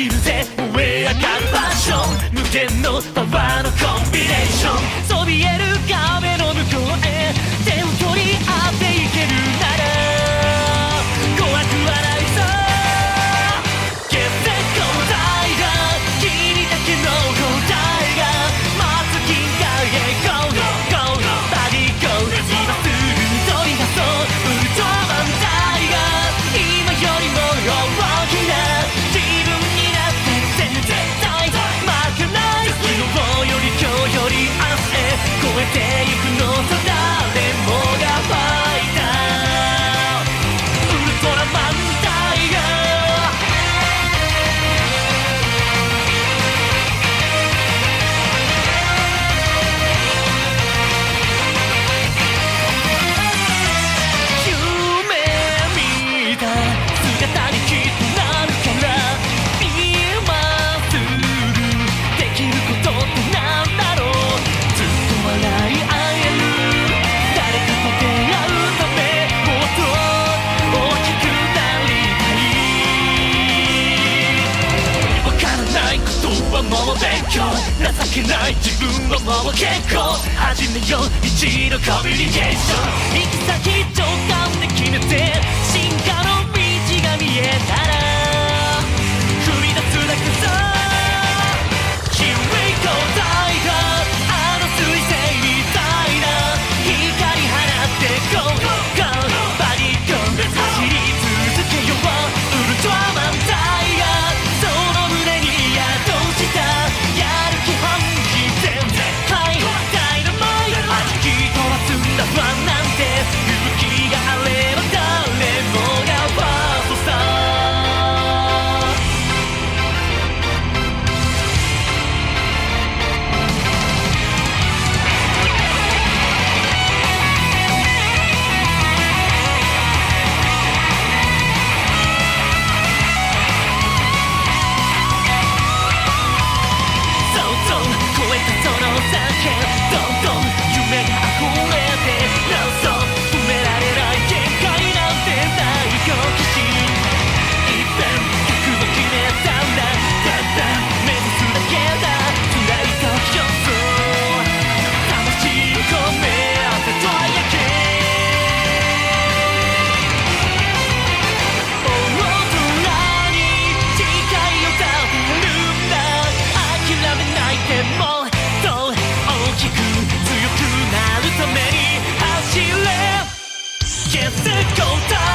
きるぜ上上がるファッション無限のパワーのコンビネーションそびえるも勉強。情けない自分をもう結構。始めよう。一度コミュニケーション。Yes, go down.